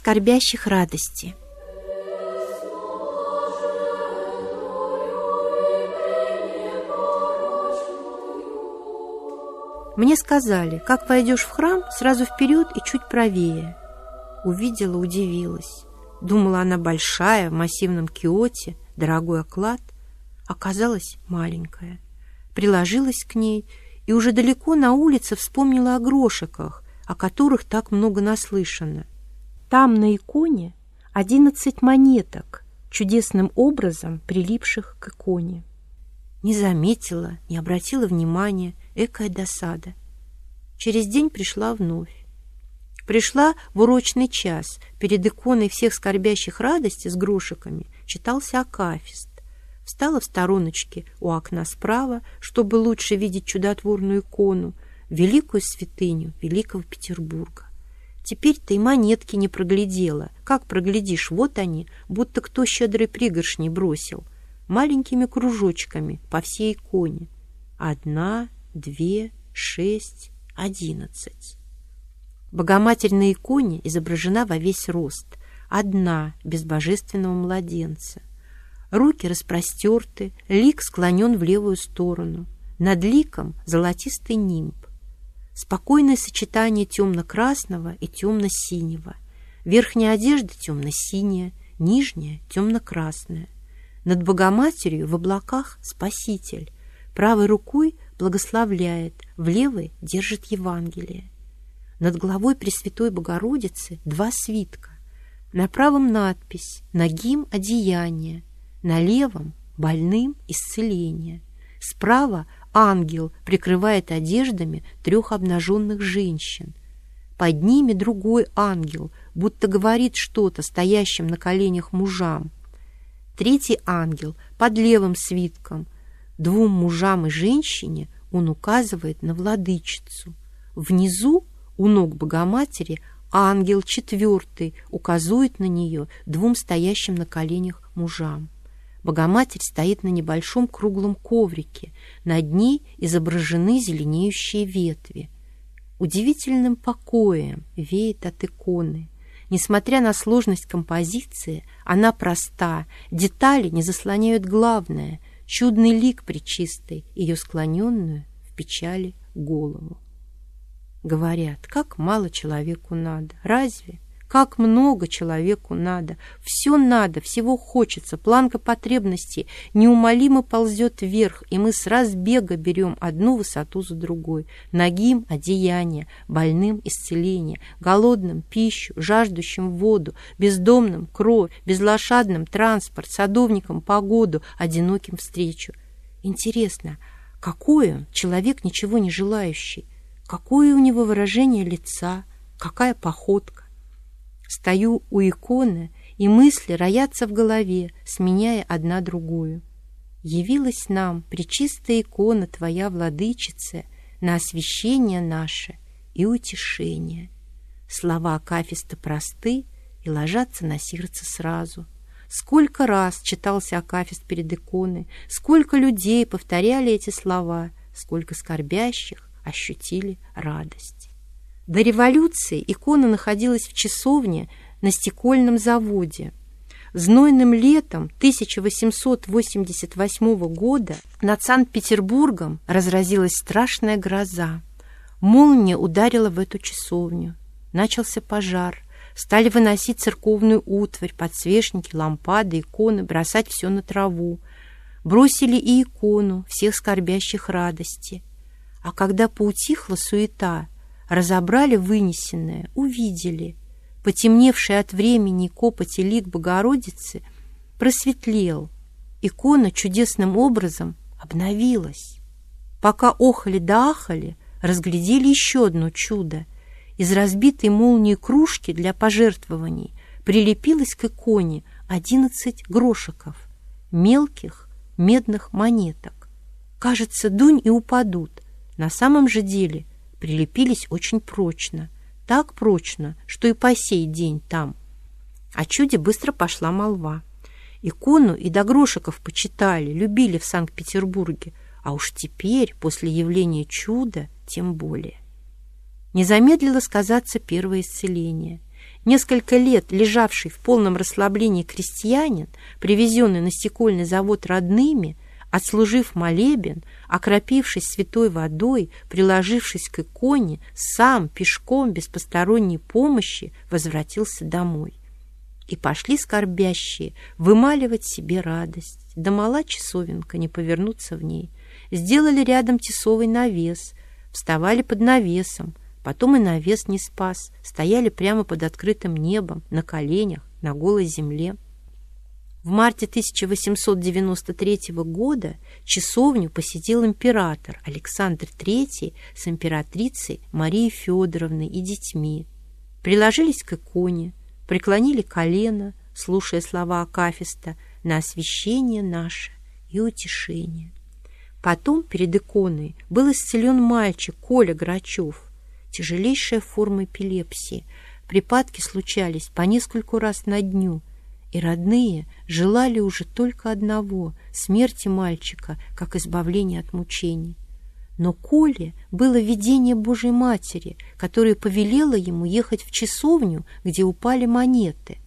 скорбящих радости. Мне сказали, как войдешь в храм, сразу вперед и чуть правее. Увидела, удивилась. Думала, она большая, в массивном киоте, дорогой оклад. Оказалась маленькая. Приложилась к ней и уже далеко на улице вспомнила о грошиках, о которых так много наслышано. Там на иконе одиннадцать монеток, чудесным образом прилипших к иконе. Не заметила, не обратила внимания, экая досада. Через день пришла вновь. Пришла в урочный час, перед иконой всех скорбящих радости с грошиками читался акафист. Встала в стороночке у окна справа, чтобы лучше видеть чудотворную икону, великую святыню Великого Петербурга. Теперь-то и монетки не проглядела. Как проглядишь, вот они, будто кто щедрый пригоршни бросил. Маленькими кружочками по всей иконе. Одна, две, шесть, одиннадцать. Богоматерь на иконе изображена во весь рост. Одна, без божественного младенца. Руки распростерты, лик склонен в левую сторону. Над ликом золотистый нимб спокойное сочетание темно-красного и темно-синего. Верхняя одежда темно-синяя, нижняя темно-красная. Над Богоматерью в облаках Спаситель. Правой рукой благословляет, в левой держит Евангелие. Над головой Пресвятой Богородицы два свитка. На правом надпись «Нагим одеяние», на левом «Больным исцеление». Справа ангел прикрывает одеждами трех обнаженных женщин. Под ними другой ангел, будто говорит что-то стоящим на коленях мужам. Третий ангел под левым свитком. Двум мужам и женщине он указывает на владычицу. Внизу, у ног Богоматери, ангел четвертый указывает на нее двум стоящим на коленях мужам. Богоматерь стоит на небольшом круглом коврике. Над ней изображены зеленеющие ветви. Удивительным покоем веет от иконы. Несмотря на сложность композиции, она проста, детали не заслоняют главное — чудный лик причистой, ее склоненную в печали голову. Говорят, как мало человеку надо. Разве? Как много человеку надо. Все надо, всего хочется. Планка потребностей неумолимо ползет вверх, и мы с разбега берем одну высоту за другой. Ногим – одеяние, больным – исцеление, голодным – пищу, жаждущим – воду, бездомным – кровь, безлошадным – транспорт, садовникам – погоду, одиноким – встречу. Интересно, какой он, человек ничего не желающий? Какое у него выражение лица? Какая походка? Стою у иконы, и мысли роятся в голове, сменяя одна другую. Явилась нам пречистая икона Твоя, Владычица, на освящение наше и утешение. Слова Акафиста просты и ложатся на сердце сразу. Сколько раз читался Акафист перед иконой, сколько людей повторяли эти слова, сколько скорбящих ощутили радость. До революции икона находилась в часовне на стекольном заводе. Знойным летом 1888 года над Санкт-Петербургом разразилась страшная гроза. Молния ударила в эту часовню. Начался пожар. Стали выносить церковную утварь, подсвечники, лампады, иконы, бросать все на траву. Бросили и икону всех скорбящих радости. А когда поутихла суета, разобрали вынесенное, увидели. Потемневший от времени копоти лик Богородицы просветлел. Икона чудесным образом обновилась. Пока охали да ахали, разглядели еще одно чудо. Из разбитой молнии кружки для пожертвований прилепилось к иконе одиннадцать грошиков, мелких медных монеток. Кажется, дунь и упадут. На самом же деле прилепились очень прочно. Так прочно, что и по сей день там. О чуде быстро пошла молва. Икону и до грошиков почитали, любили в Санкт-Петербурге, а уж теперь, после явления чуда, тем более. Не замедлило сказаться первое исцеление. Несколько лет лежавший в полном расслаблении крестьянин, привезенный на стекольный завод родными, отслужив молебен, окропившись святой водой, приложившись к иконе, сам пешком без посторонней помощи возвратился домой. И пошли скорбящие вымаливать себе радость. Да мала часовенка, не повернуться в ней. Сделали рядом тесовый навес, вставали под навесом, потом и навес не спас, стояли прямо под открытым небом, на коленях, на голой земле. В марте 1893 года часовню посетил император Александр III с императрицей Марией Федоровной и детьми. Приложились к иконе, преклонили колено, слушая слова Акафиста на освящение наше и утешение. Потом перед иконой был исцелен мальчик Коля Грачев, тяжелейшая форма эпилепсии. Припадки случались по нескольку раз на дню – и родные желали уже только одного — смерти мальчика, как избавления от мучений. Но Коле было видение Божьей Матери, которая повелела ему ехать в часовню, где упали монеты.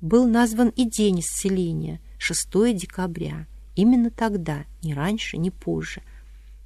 Был назван и день исцеления — 6 декабря. Именно тогда, ни раньше, ни позже.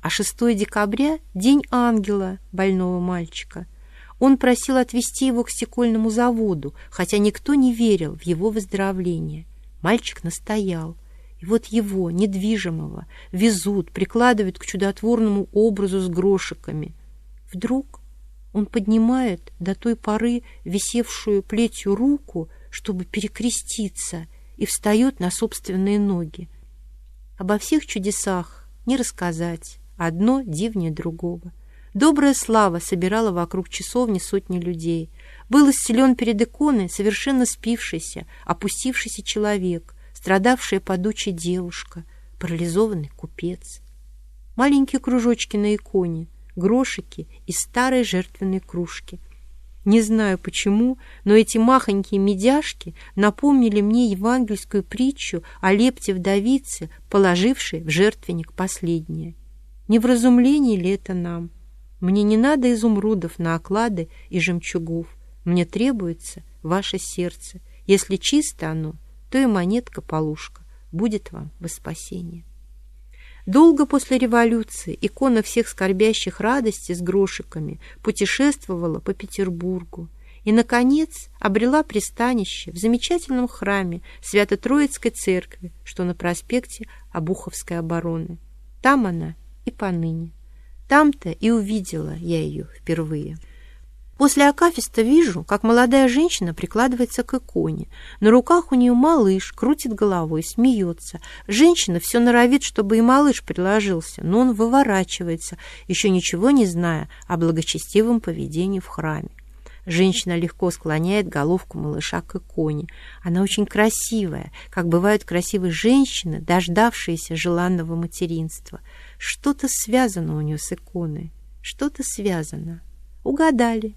А 6 декабря — день ангела больного мальчика — он просил отвезти его к стекольному заводу, хотя никто не верил в его выздоровление. Мальчик настоял. И вот его, недвижимого, везут, прикладывают к чудотворному образу с грошиками. Вдруг он поднимает до той поры висевшую плетью руку, чтобы перекреститься, и встает на собственные ноги. Обо всех чудесах не рассказать, одно дивнее другого — Добрая слава собирала вокруг часовни сотни людей. Был исцелен перед иконой совершенно спившийся, опустившийся человек, страдавшая подучая девушка, парализованный купец. Маленькие кружочки на иконе, грошики и старые жертвенные кружки. Не знаю почему, но эти махонькие медяшки напомнили мне евангельскую притчу о лепте-вдовице, положившей в жертвенник последнее. Не вразумление ли это нам? Мне не надо изумрудов на оклады и жемчугов. Мне требуется ваше сердце. Если чисто оно, то и монетка-полушка будет вам во спасение. Долго после революции икона всех скорбящих радости с грошиками путешествовала по Петербургу и, наконец, обрела пристанище в замечательном храме Свято-Троицкой церкви, что на проспекте Обуховской обороны. Там она и поныне. Там-то и увидела я ее впервые. После Акафиста вижу, как молодая женщина прикладывается к иконе. На руках у нее малыш, крутит головой, смеется. Женщина все норовит, чтобы и малыш приложился, но он выворачивается, еще ничего не зная о благочестивом поведении в храме. Женщина легко склоняет головку малыша к иконе. Она очень красивая, как бывают красивые женщины, дождавшиеся желанного материнства. Что-то связано у нее с иконой, что-то связано. Угадали.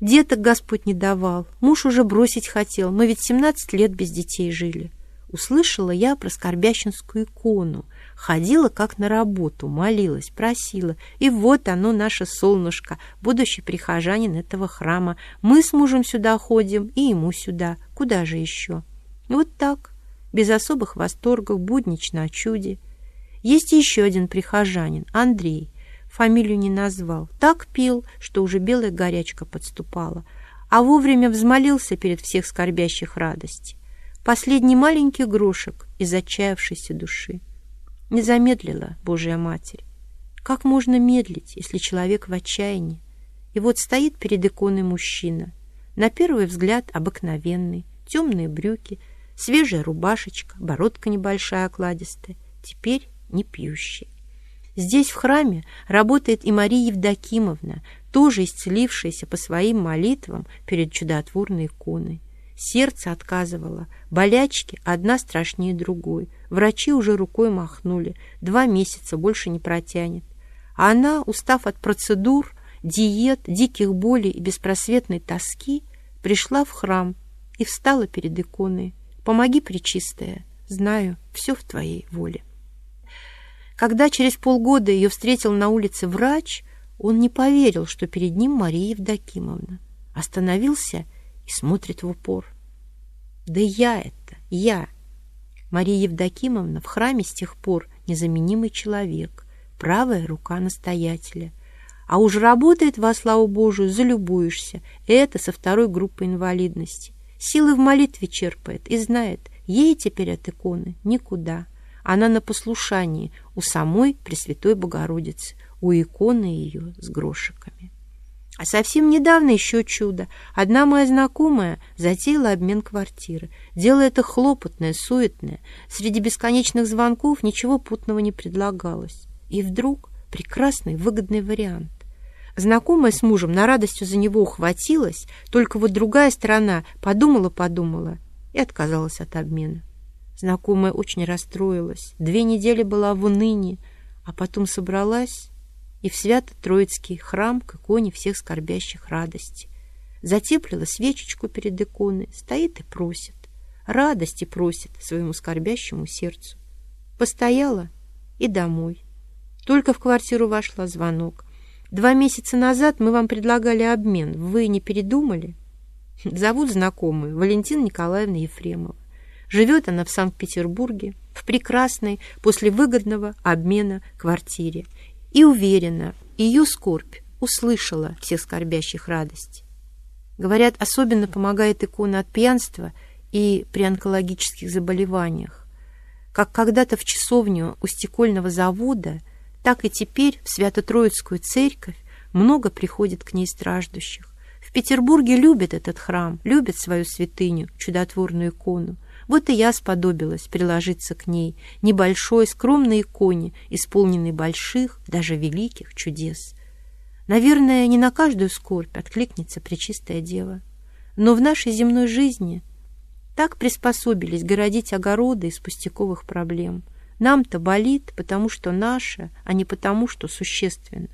Деток Господь не давал, муж уже бросить хотел, мы ведь 17 лет без детей жили. Услышала я про скорбящинскую икону, ходила как на работу, молилась, просила. И вот оно, наше солнышко, будущий прихожанин этого храма. Мы с мужем сюда ходим, и ему сюда. Куда же еще? Вот так, без особых восторгов, буднично о чуде. Есть еще один прихожанин, Андрей. Фамилию не назвал. Так пил, что уже белая горячка подступала. А вовремя взмолился перед всех скорбящих радости. Последний маленький грошек из отчаявшейся души. Не замедлила Божья Матерь. Как можно медлить, если человек в отчаянии? И вот стоит перед иконой мужчина. На первый взгляд обыкновенный, темные брюки, свежая рубашечка, бородка небольшая окладистая. Теперь не пьющий. Здесь, в храме, работает и Мария Евдокимовна, тоже исцелившаяся по своим молитвам перед чудотворной иконой. Сердце отказывало, болячки одна страшнее другой. Врачи уже рукой махнули, два месяца больше не протянет. А она, устав от процедур, диет, диких болей и беспросветной тоски, пришла в храм и встала перед иконой. «Помоги, Пречистая, знаю, все в твоей воле». Когда через полгода ее встретил на улице врач, он не поверил, что перед ним Мария Евдокимовна. Остановился и смотрит в упор. Да я это, я. Мария Евдокимовна в храме с тех пор незаменимый человек, правая рука настоятеля. А уж работает во славу Божию, залюбуешься. Это со второй группы инвалидности. Силы в молитве черпает и знает, ей теперь от иконы никуда. Она на послушании у самой Пресвятой Богородицы, у иконы ее с грошиками. А совсем недавно еще чудо. Одна моя знакомая затеяла обмен квартиры. Дело это хлопотное, суетное. Среди бесконечных звонков ничего путного не предлагалось. И вдруг прекрасный, выгодный вариант. Знакомая с мужем на радостью за него ухватилась, только вот другая сторона подумала-подумала и отказалась от обмена. Знакомая очень расстроилась, две недели была в унынии, а потом собралась и в Свято-Троицкий храм к иконе всех скорбящих радости. Затеплила свечечку перед иконой, стоит и просит, радости просит своему скорбящему сердцу. Постояла и домой. Только в квартиру вошла звонок. Два месяца назад мы вам предлагали обмен. Вы не передумали? Зовут знакомую Валентина Николаевна Ефремова. Живет она в Санкт-Петербурге, в прекрасной, после выгодного обмена квартире и уверена, ее скорбь услышала всех скорбящих радость. Говорят, особенно помогает икона от пьянства и при онкологических заболеваниях. Как когда-то в часовню у стекольного завода, так и теперь в Свято-Троицкую церковь много приходит к ней страждущих. В Петербурге любят этот храм, любят свою святыню, чудотворную икону. Вот и я сподобилась приложиться к ней, небольшой, скромной иконе, исполненной больших, даже великих чудес. Наверное, не на каждую скорбь откликнется Пречистая Дева. Но в нашей земной жизни так приспособились городить огороды из пустяковых проблем. Нам-то болит, потому что наше, а не потому, что существенно.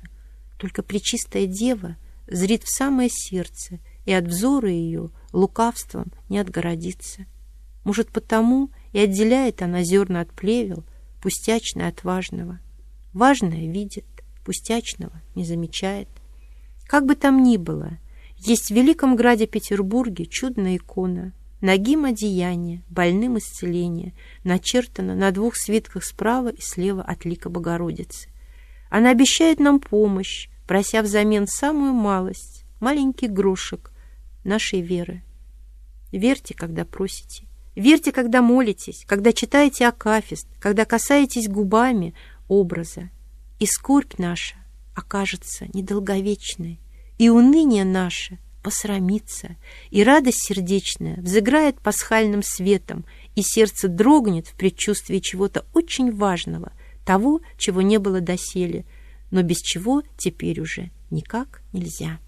Только Пречистая Дева зрит в самое сердце, и от взора ее лукавством не отгородится. Может, потому и отделяет она зерна от плевел, пустячное от важного. Важное видит, пустячного не замечает. Как бы там ни было, есть в Великом Граде Петербурге чудная икона. Ногим одеяние, больным исцеление, начертано на двух свитках справа и слева от лика Богородицы. Она обещает нам помощь, прося взамен самую малость, маленький грошек нашей веры. Верьте, когда просите, Верьте, когда молитесь, когда читаете Акафист, когда касаетесь губами образа. И скорбь наша окажется недолговечной, и уныние наше посрамится, и радость сердечная взыграет пасхальным светом, и сердце дрогнет в предчувствии чего-то очень важного, того, чего не было доселе, но без чего теперь уже никак нельзя.